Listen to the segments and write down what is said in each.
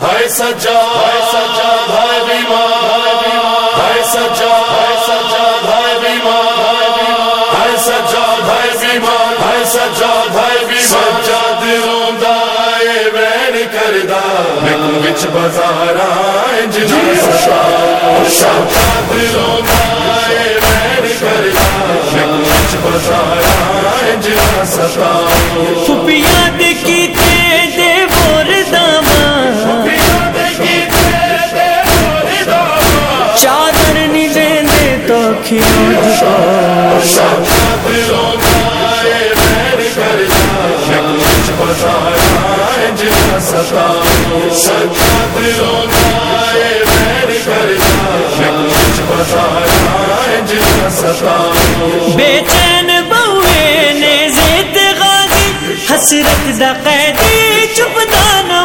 ہے سجا ہے سجا ہے بیمار ہے سجا ہے سجا ہے بیمار ہے سجا بیمار ہے سجا ہے بیمار۔ سجا دلوں دا اے وین کردا میں وچ بازار جنا ستا سجا دلوں دا اے وین کردا میں وچ بازار جنا ستا پھپیاں کی بے چین بوے نے زید غازی حسرت دا قیدی چپ دا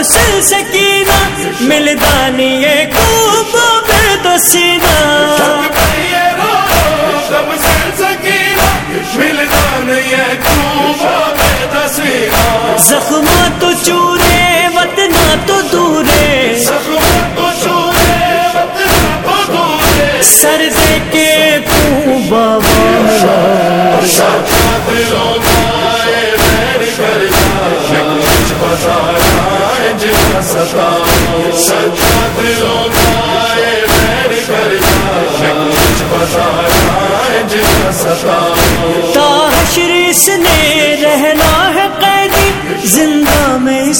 رو سکینہ ملدانی کو میں تو سینہ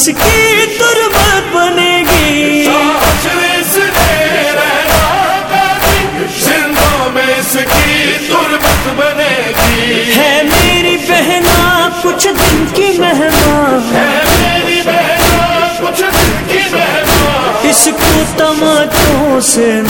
اس کی تربت بنے گی۔ بنے گی۔ ہے میری بہنا کچھ دن کی مہمان میری بہنا کچھ دن کی مہمان اس کو تماچوں سے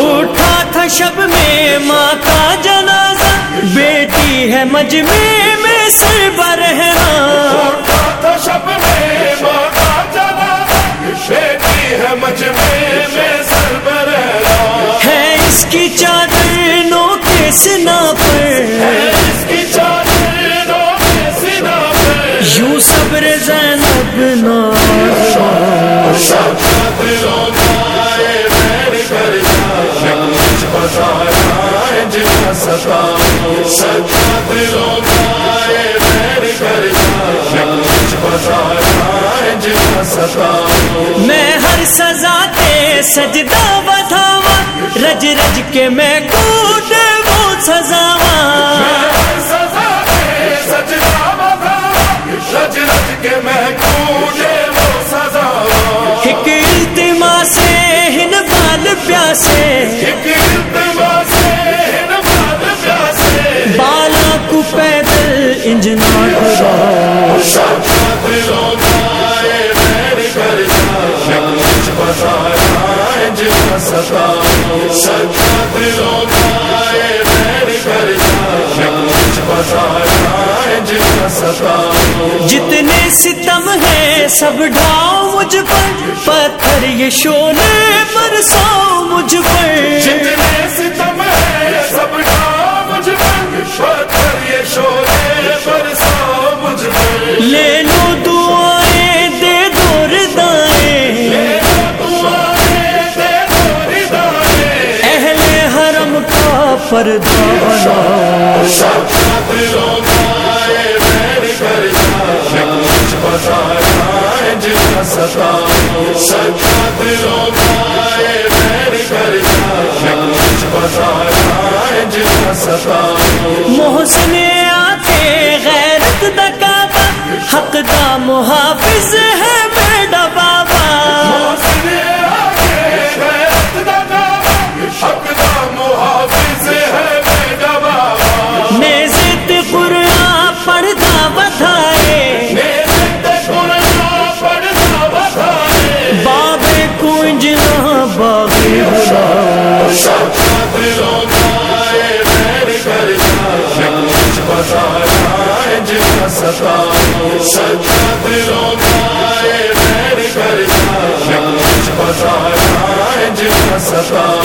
اٹھا تھا شب میں ماں کا جنازہ بیٹی ہے مجمع میں سر برہنا شب میں ماں کا جنا بیٹی ہے مجمے میں سر برہنا ہے اس کی چادر نو کے سنا۔ میں ہر سزا تے سجدہ بدھاوا رج رج کے میں کوٹ وہ سزاوا سزا۔ دے بتا رج رج کے سزا ایک التما سے ہن بال پیاسے۔ ستا جتنے ستم ہے سب ڈھاؤ مجھ پر، پتھر یہ شولے برساؤ مجھ پر۔ جتنے ستم ہے سب ستا محسن آتے غیرت دا کعبہ حق دا محافظ ہے میڈا بابا ستا